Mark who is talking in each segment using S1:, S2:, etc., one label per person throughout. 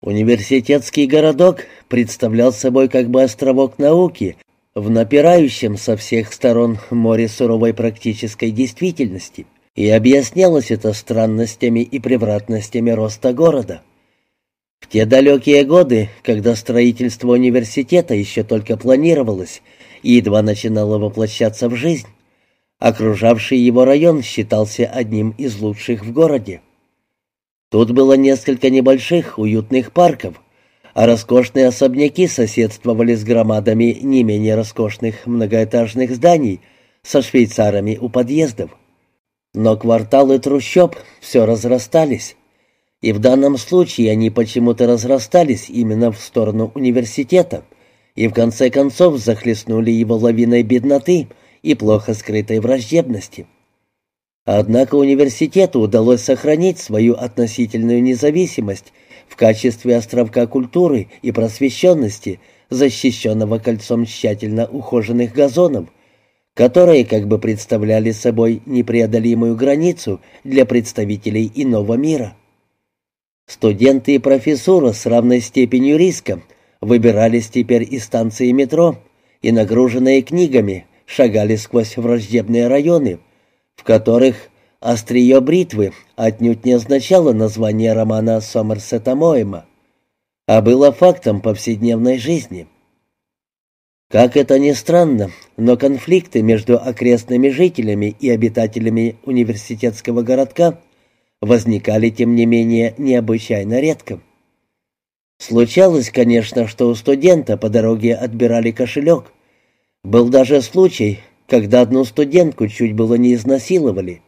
S1: Университетский городок представлял собой как бы островок науки в напирающем со всех сторон море суровой практической действительности, и объяснялось это странностями и превратностями роста города. В те далекие годы, когда строительство университета еще только планировалось и едва начинало воплощаться в жизнь, окружавший его район считался одним из лучших в городе. Тут было несколько небольших уютных парков, а роскошные особняки соседствовали с громадами не менее роскошных многоэтажных зданий со швейцарами у подъездов. Но кварталы трущоб все разрастались, и в данном случае они почему-то разрастались именно в сторону университета и в конце концов захлестнули его лавиной бедноты и плохо скрытой враждебности. Однако университету удалось сохранить свою относительную независимость в качестве островка культуры и просвещенности, защищенного кольцом тщательно ухоженных газонов, которые как бы представляли собой непреодолимую границу для представителей иного мира. Студенты и профессура с равной степенью риска выбирались теперь из станции метро и, нагруженные книгами, шагали сквозь враждебные районы – в которых «Острие бритвы» отнюдь не означало название романа Сомерсета Моэма, а было фактом повседневной жизни. Как это ни странно, но конфликты между окрестными жителями и обитателями университетского городка возникали, тем не менее, необычайно редко. Случалось, конечно, что у студента по дороге отбирали кошелек. Был даже случай, когда одну студентку чуть было не изнасиловали,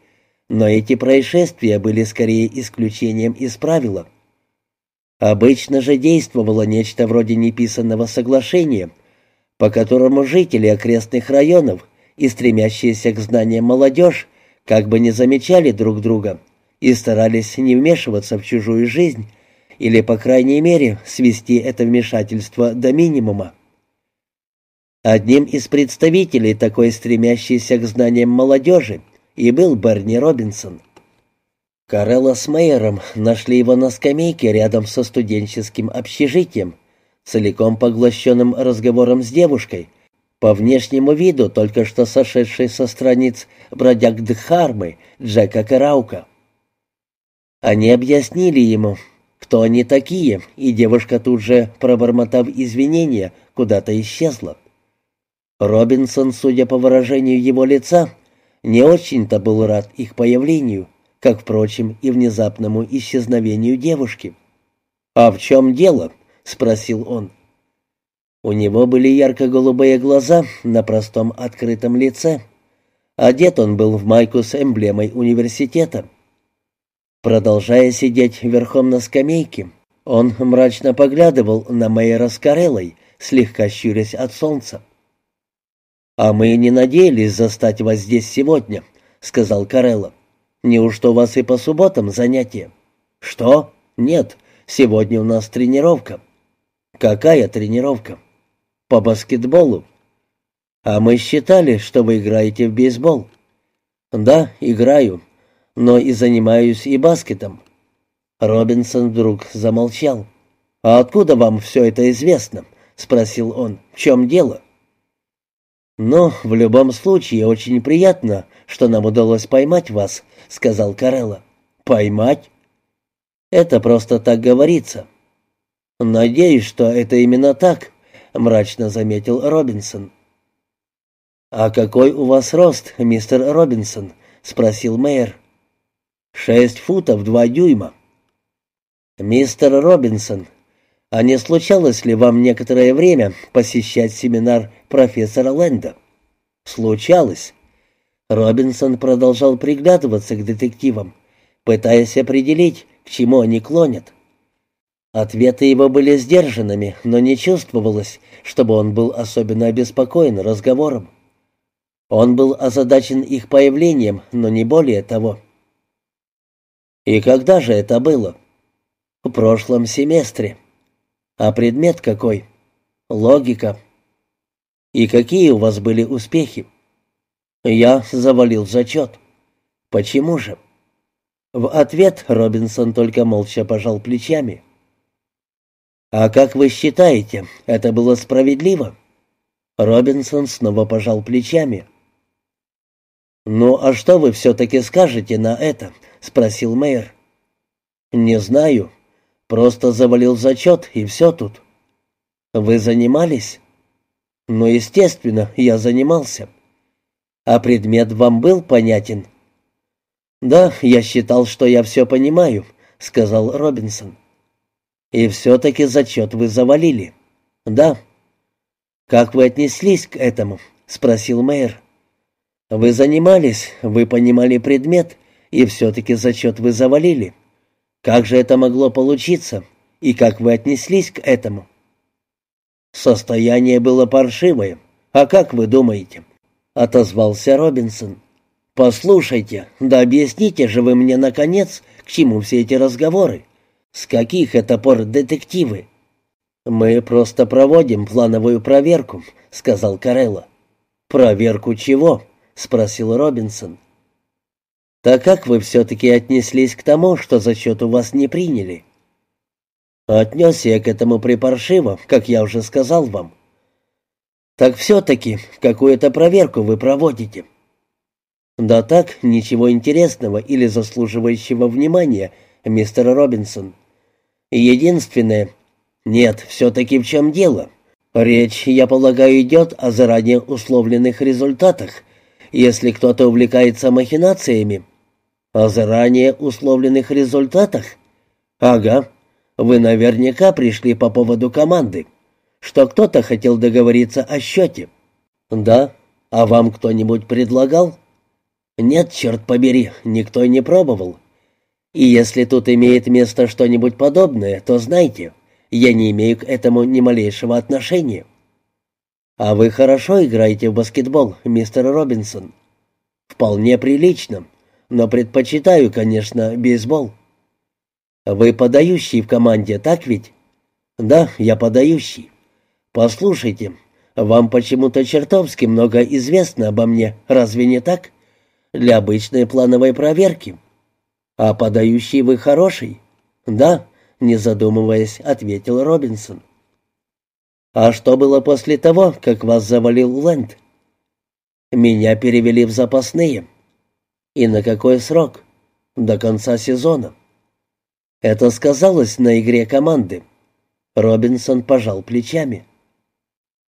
S1: но эти происшествия были скорее исключением из правила. Обычно же действовало нечто вроде неписанного соглашения, по которому жители окрестных районов и стремящиеся к знаниям молодежь как бы не замечали друг друга и старались не вмешиваться в чужую жизнь или, по крайней мере, свести это вмешательство до минимума. Одним из представителей такой стремящейся к знаниям молодежи и был Берни Робинсон. Карелла с Мейером нашли его на скамейке рядом со студенческим общежитием, целиком поглощенным разговором с девушкой, по внешнему виду только что сошедшей со страниц бродяг Дхармы Джека Караука. Они объяснили ему, кто они такие, и девушка тут же, пробормотав извинения, куда-то исчезла. Робинсон, судя по выражению его лица, не очень-то был рад их появлению, как, впрочем, и внезапному исчезновению девушки. «А в чем дело?» — спросил он. У него были ярко-голубые глаза на простом открытом лице. Одет он был в майку с эмблемой университета. Продолжая сидеть верхом на скамейке, он мрачно поглядывал на Мэйра с Кареллой, слегка щурясь от солнца. «А мы не надеялись застать вас здесь сегодня», — сказал Карелло. «Неужто у вас и по субботам занятия?» «Что? Нет, сегодня у нас тренировка». «Какая тренировка?» «По баскетболу». «А мы считали, что вы играете в бейсбол». «Да, играю, но и занимаюсь и баскетом». Робинсон вдруг замолчал. «А откуда вам все это известно?» — спросил он. «В чем дело?» «Но в любом случае очень приятно, что нам удалось поймать вас», — сказал Карелла. «Поймать?» «Это просто так говорится». «Надеюсь, что это именно так», — мрачно заметил Робинсон. «А какой у вас рост, мистер Робинсон?» — спросил мэр. «Шесть футов два дюйма». «Мистер Робинсон, а не случалось ли вам некоторое время посещать семинар профессора Лэнда? Случалось. Робинсон продолжал приглядываться к детективам, пытаясь определить, к чему они клонят. Ответы его были сдержанными, но не чувствовалось, чтобы он был особенно обеспокоен разговором. Он был озадачен их появлением, но не более того. «И когда же это было?» «В прошлом семестре». А предмет какой? Логика. И какие у вас были успехи? Я завалил зачет. Почему же? В ответ Робинсон только молча пожал плечами. «А как вы считаете, это было справедливо?» Робинсон снова пожал плечами. «Ну, а что вы все-таки скажете на это?» — спросил мэр. «Не знаю. Просто завалил зачет, и все тут». «Вы занимались?» «Ну, естественно, я занимался». «А предмет вам был понятен?» «Да, я считал, что я все понимаю», — сказал Робинсон. «И все-таки зачет вы завалили?» «Да». «Как вы отнеслись к этому?» — спросил мэр. «Вы занимались, вы понимали предмет, и все-таки зачет вы завалили. Как же это могло получиться, и как вы отнеслись к этому?» «Состояние было паршивое. А как вы думаете?» — отозвался Робинсон. «Послушайте, да объясните же вы мне, наконец, к чему все эти разговоры. С каких это пор детективы?» «Мы просто проводим плановую проверку», — сказал Карелла. «Проверку чего?» — спросил Робинсон. «Так как вы все-таки отнеслись к тому, что зачет у вас не приняли?» «Отнес я к этому припаршиво, как я уже сказал вам». «Так все-таки какую-то проверку вы проводите?» «Да так, ничего интересного или заслуживающего внимания, мистер Робинсон. Единственное...» «Нет, все-таки в чем дело?» «Речь, я полагаю, идет о заранее условленных результатах, если кто-то увлекается махинациями». «О заранее условленных результатах?» «Ага. Вы наверняка пришли по поводу команды, что кто-то хотел договориться о счете». «Да. А вам кто-нибудь предлагал?» «Нет, черт побери, никто не пробовал. И если тут имеет место что-нибудь подобное, то знайте, я не имею к этому ни малейшего отношения». «А вы хорошо играете в баскетбол, мистер Робинсон?» «Вполне прилично, но предпочитаю, конечно, бейсбол». «Вы подающий в команде, так ведь?» «Да, я подающий. Послушайте, вам почему-то чертовски много известно обо мне, разве не так?» для обычной плановой проверки. А подающий вы хороший? Да, не задумываясь, ответил Робинсон. А что было после того, как вас завалил Лэнд? Меня перевели в запасные. И на какой срок? До конца сезона. Это сказалось на игре команды. Робинсон пожал плечами.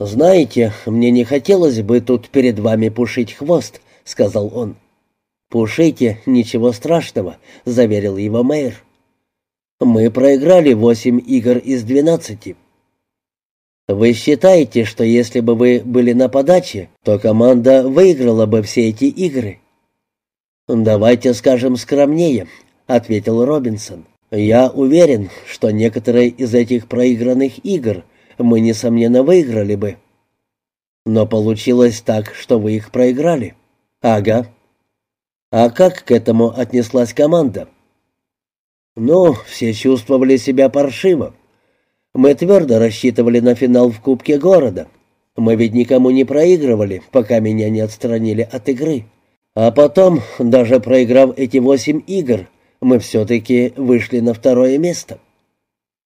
S1: «Знаете, мне не хотелось бы тут перед вами пушить хвост», — сказал он. «Пушите, ничего страшного», — заверил его мэр. «Мы проиграли восемь игр из двенадцати». «Вы считаете, что если бы вы были на подаче, то команда выиграла бы все эти игры?» «Давайте скажем скромнее», — ответил Робинсон. «Я уверен, что некоторые из этих проигранных игр мы, несомненно, выиграли бы». «Но получилось так, что вы их проиграли». «Ага», а как к этому отнеслась команда? Ну, все чувствовали себя паршиво. Мы твердо рассчитывали на финал в Кубке города. Мы ведь никому не проигрывали, пока меня не отстранили от игры. А потом, даже проиграв эти восемь игр, мы все-таки вышли на второе место.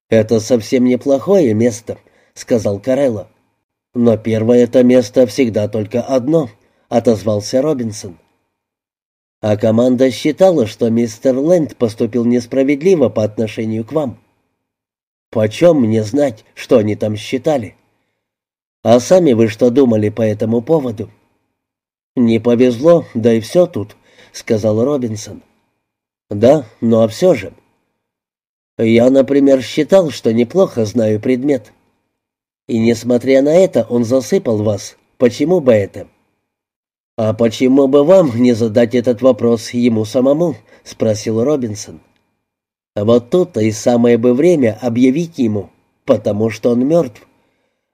S1: «Это совсем неплохое место», — сказал Карелло. «Но первое это место всегда только одно», — отозвался Робинсон. А команда считала, что мистер Лэнд поступил несправедливо по отношению к вам. Почем мне знать, что они там считали? А сами вы что думали по этому поводу? Не повезло, да и все тут, сказал Робинсон. Да, а все же. Я, например, считал, что неплохо знаю предмет. И несмотря на это, он засыпал вас. Почему бы это? «А почему бы вам не задать этот вопрос ему самому?» — спросил Робинсон. «А вот тут-то и самое бы время объявить ему, потому что он мертв».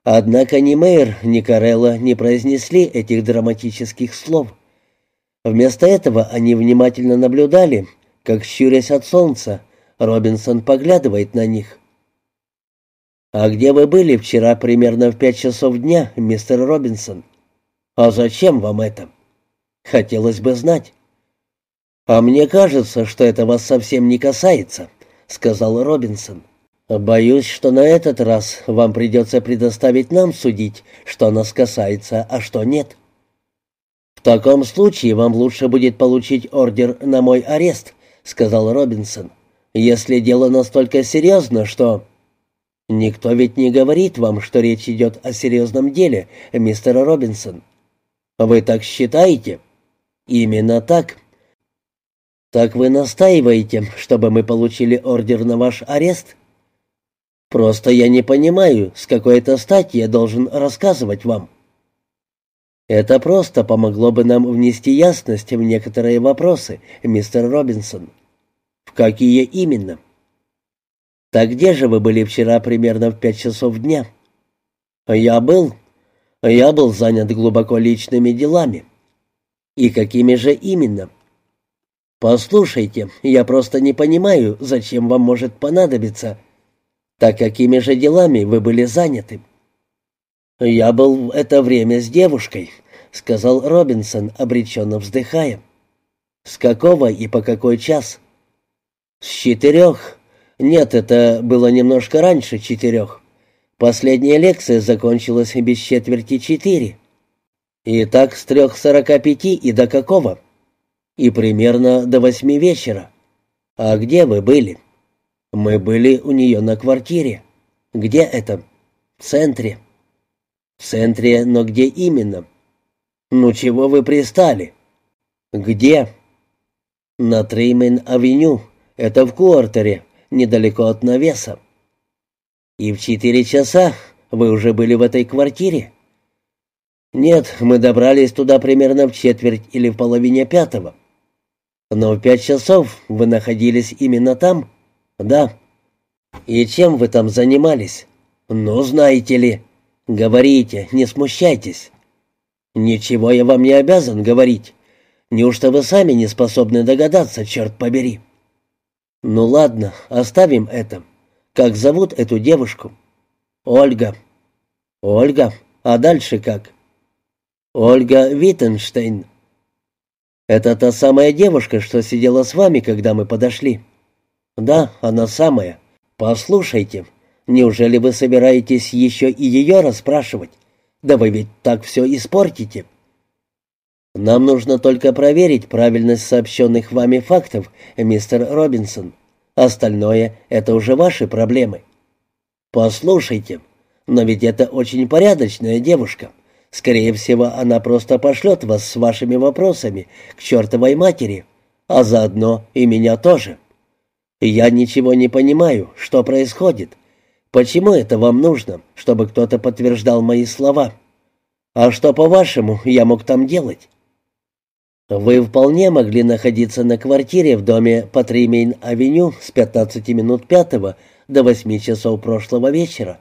S1: Однако ни Мэйр, ни Карелла не произнесли этих драматических слов. Вместо этого они внимательно наблюдали, как, щурясь от солнца, Робинсон поглядывает на них. «А где вы были вчера примерно в пять часов дня, мистер Робинсон?» «А зачем вам это?» «Хотелось бы знать». «А мне кажется, что это вас совсем не касается», — сказал Робинсон. Боюсь, что на этот раз вам придется предоставить нам судить, что нас касается, а что нет. В таком случае вам лучше будет получить ордер на мой арест, сказал Робинсон. Если дело настолько серьезно, что... Никто ведь не говорит вам, что речь идет о серьезном деле, мистер Робинсон. Вы так считаете? Именно так. Так вы настаиваете, чтобы мы получили ордер на ваш арест? Просто я не понимаю, с какой это стати я должен рассказывать вам. Это просто помогло бы нам внести ясность в некоторые вопросы, мистер Робинсон. В какие именно? Так где же вы были вчера примерно в пять часов дня? Я был... Я был занят глубоко личными делами. И какими же именно? Послушайте, я просто не понимаю, зачем вам может понадобиться так какими же делами вы были заняты?» «Я был в это время с девушкой», — сказал Робинсон, обреченно вздыхая. «С какого и по какой час?» «С четырех. Нет, это было немножко раньше четырех. Последняя лекция закончилась без четверти четыре. И так с трех сорока пяти и до какого?» «И примерно до восьми вечера. А где вы были?» Мы были у нее на квартире. Где это? В центре. В центре, но где именно? Ну чего вы пристали? Где? На Треймен-авеню. Это в Куартере, недалеко от навеса. И в четыре часа вы уже были в этой квартире? Нет, мы добрались туда примерно в четверть или в половине пятого. Но в пять часов вы находились именно там? «Да». «И чем вы там занимались?» «Ну, знаете ли». «Говорите, не смущайтесь». «Ничего я вам не обязан говорить. Неужто вы сами не способны догадаться, черт побери?» «Ну ладно, оставим это. Как зовут эту девушку?» «Ольга». «Ольга? А дальше как?» «Ольга Виттенштейн». «Это та самая девушка, что сидела с вами, когда мы подошли?» «Да, она самая. Послушайте, неужели вы собираетесь еще и ее расспрашивать? Да вы ведь так все испортите». «Нам нужно только проверить правильность сообщенных вами фактов, мистер Робинсон. Остальное — это уже ваши проблемы». «Послушайте, но ведь это очень порядочная девушка. Скорее всего, она просто пошлет вас с вашими вопросами к чертовой матери, а заодно и меня тоже». Я ничего не понимаю, что происходит. Почему это вам нужно, чтобы кто-то подтверждал мои слова? А что, по-вашему, я мог там делать? Вы вполне могли находиться на квартире в доме по Тримейн-авеню с 15 минут пятого до 8 часов прошлого вечера.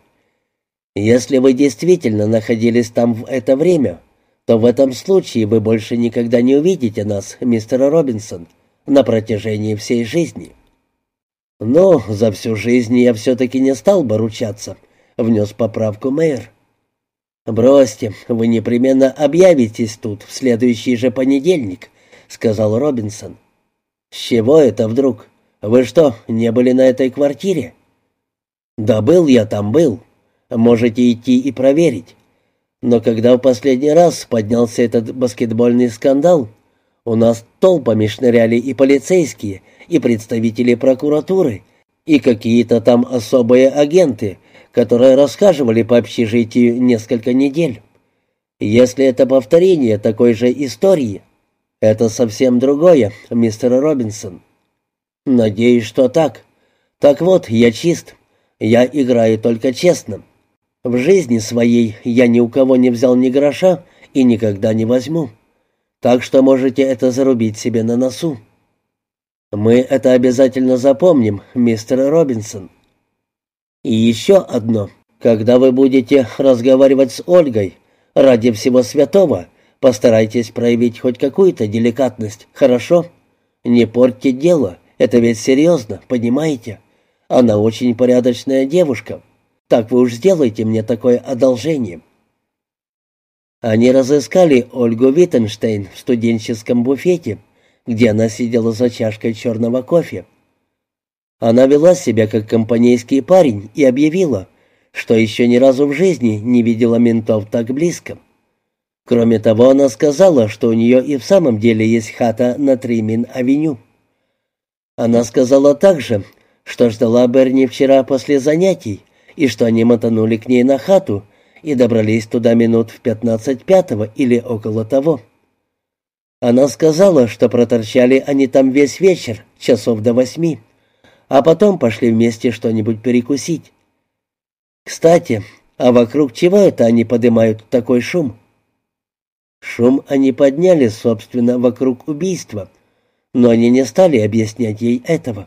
S1: Если вы действительно находились там в это время, то в этом случае вы больше никогда не увидите нас, мистер Робинсон, на протяжении всей жизни. «Но за всю жизнь я все-таки не стал бы ручаться», — внес поправку мэр. «Бросьте, вы непременно объявитесь тут в следующий же понедельник», — сказал Робинсон. «С чего это вдруг? Вы что, не были на этой квартире?» «Да был я там, был. Можете идти и проверить. Но когда в последний раз поднялся этот баскетбольный скандал, у нас толпами шныряли и полицейские, и представители прокуратуры, и какие-то там особые агенты, которые рассказывали по общежитию несколько недель. Если это повторение такой же истории, это совсем другое, мистер Робинсон. Надеюсь, что так. Так вот, я чист. Я играю только честно. В жизни своей я ни у кого не взял ни гроша и никогда не возьму. Так что можете это зарубить себе на носу. Мы это обязательно запомним, мистер Робинсон. И еще одно. Когда вы будете разговаривать с Ольгой, ради всего святого, постарайтесь проявить хоть какую-то деликатность, хорошо? Не портьте дело, это ведь серьезно, понимаете? Она очень порядочная девушка. Так вы уж сделайте мне такое одолжение». Они разыскали Ольгу Виттенштейн в студенческом буфете, где она сидела за чашкой черного кофе. Она вела себя как компанейский парень и объявила, что еще ни разу в жизни не видела ментов так близко. Кроме того, она сказала, что у нее и в самом деле есть хата на Тримин-авеню. Она сказала также, что ждала Берни вчера после занятий, и что они мотанули к ней на хату и добрались туда минут в пятнадцать пятого или около того. Она сказала, что проторчали они там весь вечер, часов до восьми, а потом пошли вместе что-нибудь перекусить. Кстати, а вокруг чего это они поднимают такой шум? Шум они подняли, собственно, вокруг убийства, но они не стали объяснять ей этого.